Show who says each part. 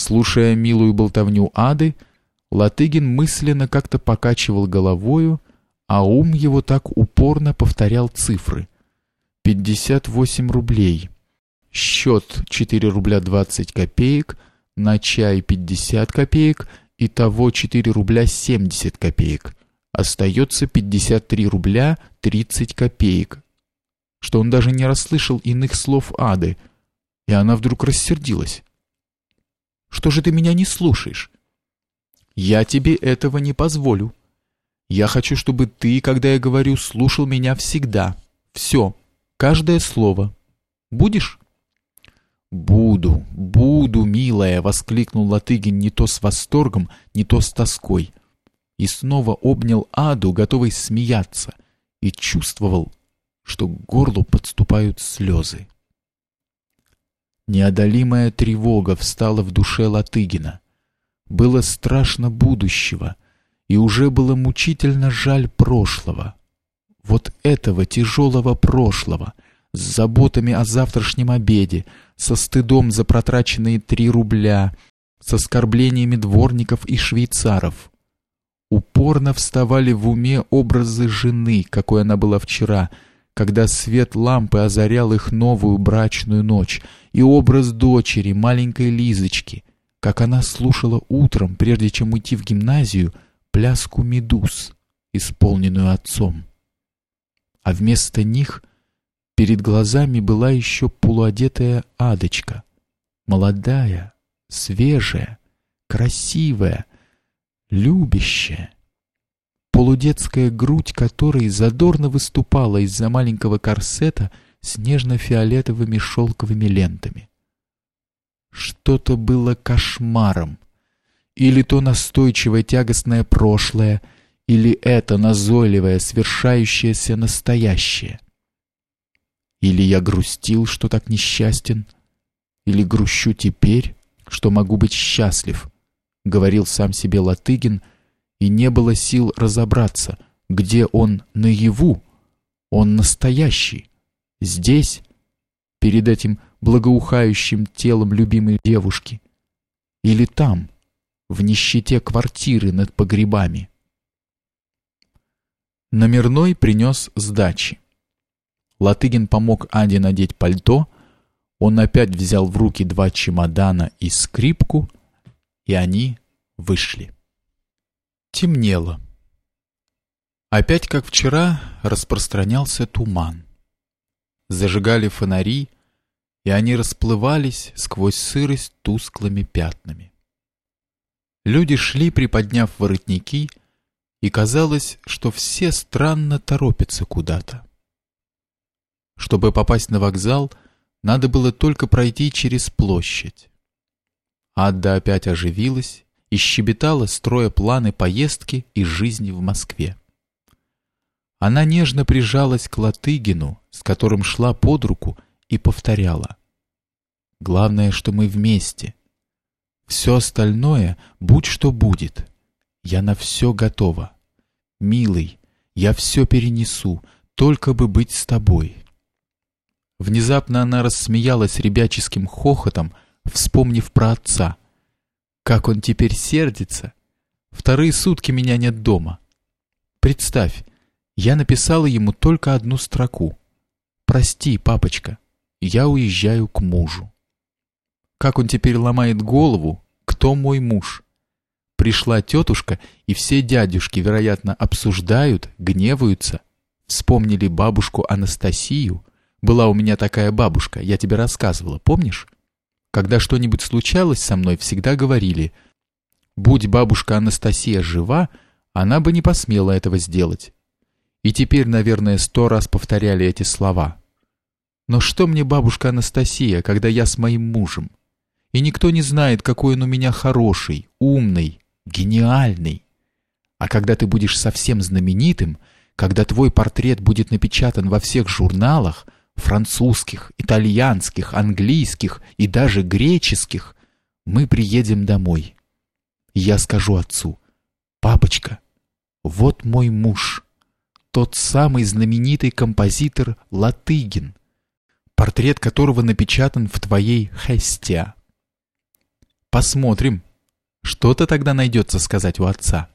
Speaker 1: Слушая милую болтовню Ады, Латыгин мысленно как-то покачивал головою, а ум его так упорно повторял цифры. Пятьдесят восемь рублей. Счет четыре рубля двадцать копеек, на чай пятьдесят копеек, и того четыре рубля семьдесят копеек. Остается пятьдесят три рубля тридцать копеек. Что он даже не расслышал иных слов Ады, и она вдруг рассердилась. Что же ты меня не слушаешь? Я тебе этого не позволю. Я хочу, чтобы ты, когда я говорю, слушал меня всегда. Все, каждое слово. Будешь? Буду, буду, милая, воскликнул Латыгин не то с восторгом, не то с тоской. И снова обнял Аду, готовый смеяться, и чувствовал, что к горлу подступают слезы. Неодолимая тревога встала в душе Латыгина. Было страшно будущего, и уже было мучительно жаль прошлого. Вот этого тяжелого прошлого, с заботами о завтрашнем обеде, со стыдом за протраченные три рубля, с оскорблениями дворников и швейцаров. Упорно вставали в уме образы жены, какой она была вчера — когда свет лампы озарял их новую брачную ночь, и образ дочери, маленькой Лизочки, как она слушала утром, прежде чем уйти в гимназию, пляску медуз, исполненную отцом. А вместо них перед глазами была еще полуодетая адочка, молодая, свежая, красивая, любящая полудетская грудь которой задорно выступала из-за маленького корсета с нежно-фиолетовыми шелковыми лентами. Что-то было кошмаром. Или то настойчивое тягостное прошлое, или это назойливое, свершающееся настоящее. Или я грустил, что так несчастен, или грущу теперь, что могу быть счастлив, говорил сам себе Латыгин, и не было сил разобраться, где он наяву, он настоящий, здесь, перед этим благоухающим телом любимой девушки, или там, в нищете квартиры над погребами. Номерной принес сдачи. Латыгин помог Аде надеть пальто, он опять взял в руки два чемодана и скрипку, и они вышли. Темнело. Опять, как вчера, распространялся туман. Зажигали фонари, и они расплывались сквозь сырость тусклыми пятнами. Люди шли, приподняв воротники, и казалось, что все странно торопятся куда-то. Чтобы попасть на вокзал, надо было только пройти через площадь. Адда опять оживилась и щебетала, строя планы поездки и жизни в Москве. Она нежно прижалась к Латыгину, с которым шла под руку, и повторяла. «Главное, что мы вместе. Все остальное, будь что будет. Я на все готова. Милый, я все перенесу, только бы быть с тобой». Внезапно она рассмеялась ребяческим хохотом, вспомнив про отца, как он теперь сердится. Вторые сутки меня нет дома. Представь, я написала ему только одну строку. «Прости, папочка, я уезжаю к мужу». Как он теперь ломает голову, кто мой муж? Пришла тетушка, и все дядюшки, вероятно, обсуждают, гневаются. Вспомнили бабушку Анастасию. Была у меня такая бабушка, я тебе рассказывала, помнишь? Когда что-нибудь случалось со мной, всегда говорили, «Будь бабушка Анастасия жива, она бы не посмела этого сделать». И теперь, наверное, сто раз повторяли эти слова. Но что мне бабушка Анастасия, когда я с моим мужем? И никто не знает, какой он у меня хороший, умный, гениальный. А когда ты будешь совсем знаменитым, когда твой портрет будет напечатан во всех журналах – французских, итальянских, английских и даже греческих, мы приедем домой. Я скажу отцу, «Папочка, вот мой муж, тот самый знаменитый композитор Латыгин, портрет которого напечатан в твоей Хестия». Посмотрим, что-то тогда найдется сказать у отца.